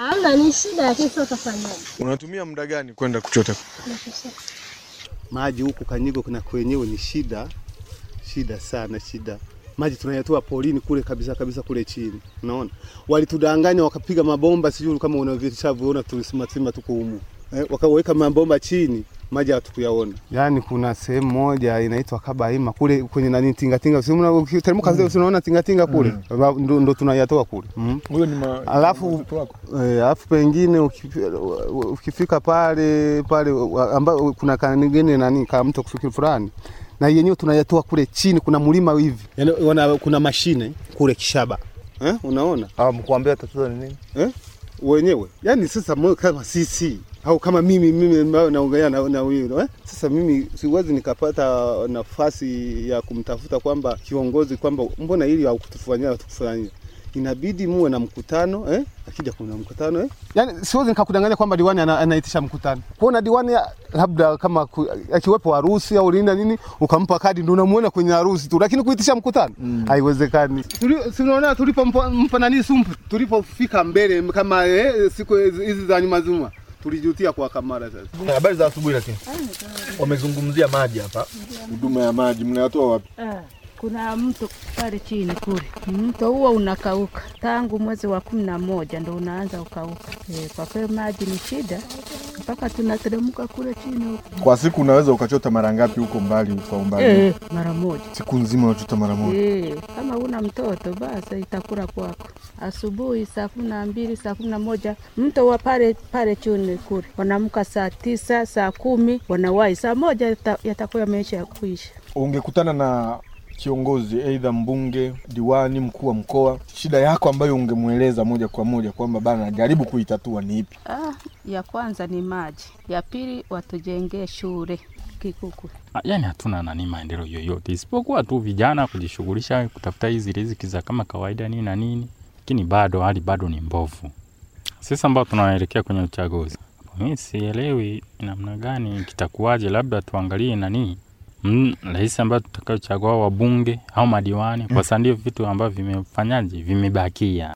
Hamna, ni shida, ya kesho utafanyaje? Unatumia muda gani kwenda kuchota? Maji huku Kanyigo kuna kwenyewe ni shida, shida sana, shida. Maji tunayatoa polini kule kabisa kabisa kule chini, unaona. Walitudanganya wakapiga mabomba, sijui kama unavyoona, tulisimama tuko humu eh, wakaweka mabomba chini maji hatukuyaona. Yaani kuna sehemu moja inaitwa Kabaima kule kwenye nani tingatinga, si ukiteremka mm. unaona tingatinga kule mm. ndo, ndo tunayatoa kule mm. Huyo ni alafu eh, alafu pengine ukifika pale pale ambao kuna kanigene nani ka mto kufikiri fulani na yenyewe tunayatoa kule chini, kuna mlima hivi yani, wana, kuna mashine kule Kishaba eh, unaona ah, mkuambia tatizo ni nini eh, wenyewe yani sasa kama sisi au kama mimi mimi naongea na, na huyo eh? Sasa mimi siwezi nikapata nafasi ya kumtafuta kwamba kiongozi kwamba mbona hili haukutufanyia tukufanyia inabidi muwe na mkutano eh? Akija kuna mkutano eh? Yani siwezi nikakudanganya kwamba diwani ana, anaitisha mkutano. Kuona diwani labda kama akiwepo harusi au linda nini ukampa kadi ndio unamuona kwenye harusi tu, lakini kuitisha mkutano haiwezekani. Mm. Tunaona tulipompa nani sumpu tulipofika mbele kama eh, siku hizi za nyuma zuma tulijutia kwa kamara sasa. Habari za asubuhi, lakini wamezungumzia maji hapa, huduma ya maji mnayatoa wapi? Ah, kuna mto pale chini kule, mto huo unakauka tangu mwezi wa kumi na moja ndo unaanza ukauka. E, kwa kweli maji ni shida mpaka tunateremka kule chini huko. Kwa siku unaweza ukachota mara ngapi huko mbali kwa umbali? E, mara moja siku nzima unachota mara moja? E, kama una mtoto basi itakula kwako asubuhi saa kumi na mbili saa kumi na moja mto wa pale pale chuni kule wanamka saa tisa saa kumi wanawahi saa moja yatakuwa ya kuisha. Ungekutana na kiongozi aidha mbunge, diwani, mkuu wa mkoa, shida yako ambayo ungemweleza moja kwa moja kwamba bana, jaribu kuitatua ni ipi? Ah, ya kwanza ni maji, ya pili watujengee shule Kikuku. Yani hatuna nani maendeleo yoyote isipokuwa tu vijana kujishughulisha kutafuta hizi riziki za kama kawaida nini na nini, lakini bado hali bado ni mbovu. Sisi ambao tunaelekea kwenye uchaguzi, mimi sielewi namna gani kitakuwaje, labda tuangalie nani rais mm, ambayo tutakayochagua wabunge au madiwani, kwa sasa ndio vitu ambavyo vimefanyaje? Vimebakia.